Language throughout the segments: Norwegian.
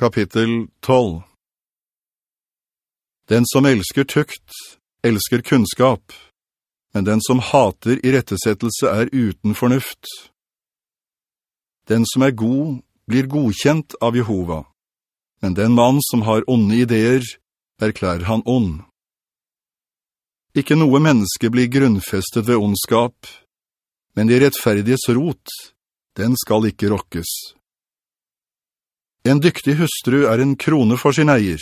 Kapittel 12 Den som elsker tukt, elsker kunnskap, men den som hater i rettesettelse er uten fornuft. Den som er god, blir godkjent av Jehova, men den mann som har onde ideer, erklærer han ond. Ikke noe menneske blir grunnfestet ved ondskap, men de rettferdiges rot, den skal ikke rokkes. En dyktig hustru er en krone for sin eier,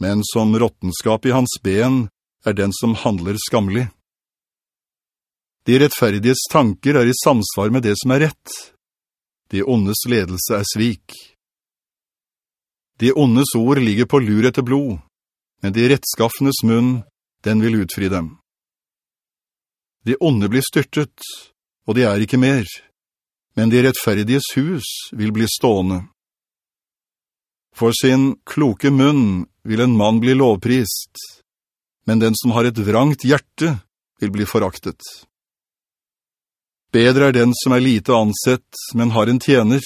men som råttenskap i hans ben er den som handler skamlig. De rettferdiges tanker er i samsvar med det som er rett. De ondes ledelse er svik. De ondes ord ligger på lur etter blod, men de rettskaffenes munn, den vil utfri dem. De onde blir styrtet, og de er ikke mer, men de rettferdiges hus vil bli stående. For sin kloke munn vil en mann bli lovprist, men den som har et vrangt hjerte vil bli foraktet. Bedre er den som er lite ansett, men har en tjener,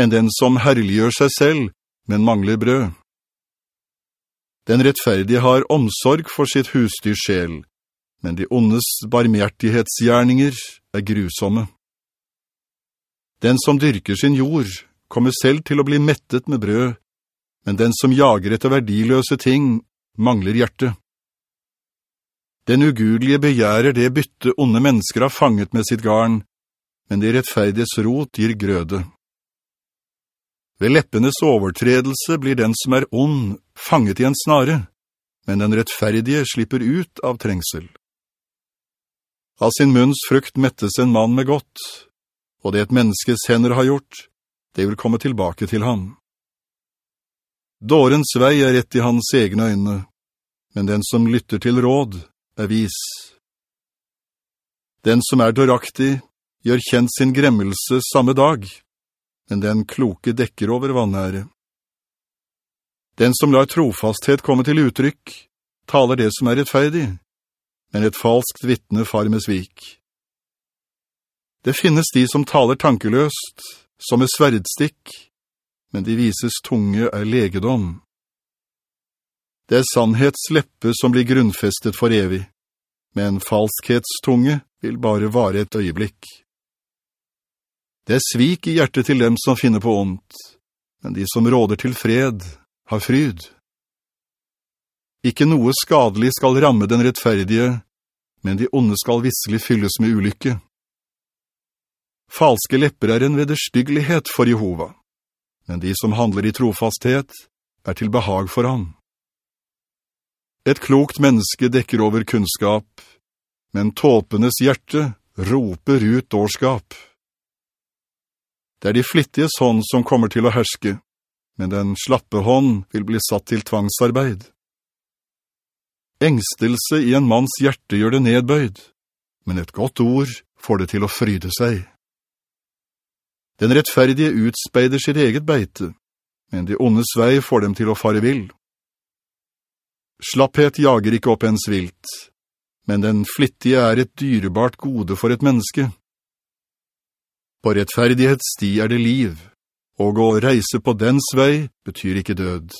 enn den som herliggjør seg selv, men mangler brød. Den rettferdige har omsorg for sitt husdyrs sjel, men de ondes barmhjertighetsgjerninger er grusomme. Den som dyrker sin jord, kommer selv til å bli mettet med brød, men den som jager etter verdiløse ting, mangler hjerte. Den ugudelige begjærer det bytte onde mennesker har fanget med sitt garn, men det rettferdiges rot gir grøde. Ved leppenes overtredelse blir den som er ond fanget i en snare, men den rettferdige slipper ut av trengsel. Av sin munns frukt mettes en mann med godt, og det et menneskes hender har gjort, det vil komme tilbake til ham. Dårens vei er rett i hans egne øyne, men den som lytter til råd, er vis. Den som er døraktig gjør kjent sin gremmelse samme dag, men den kloke dekker over vannære. Den som lar trofasthet komme til uttrykk, taler det som er rettferdig, men et falskt vittne far med svik. Det finnes de som taler tankeløst, som med sverdstikk, men de vises tunge er legedom. Det er sannhetsleppe som blir grunnfestet for evig, men falskhetstunge vil bare vare et øyeblikk. Det er svik i hjertet til dem som finner på ondt, men de som råder til fred har fryd. Ikke noe skadelig skal ramme den rettferdige, men de onde skal visselig fylles med ulykke. Falske lepper er en vederstyggelighet for Jehova, men de som handler i trofasthet er til behag for han. Et klokt menneske dekker over kunnskap, men tåpenes hjerte roper ut dårskap. Det er de flittiges hånd som kommer til å herske, men den slappe hånd vil bli satt til tvangsarbeid. Engstelse i en manns hjerte gjør det nedbøyd, men et godt ord får det til å fryde seg. Den rettferdige utspeider sitt eget beite, men de ondes vei får dem til å fare vill. Slapphet jager ikke opp en svilt, men den flittige er et dyrebart gode for et menneske. På rettferdighetssti er det liv, og å reise på dens vei betyr ikke død.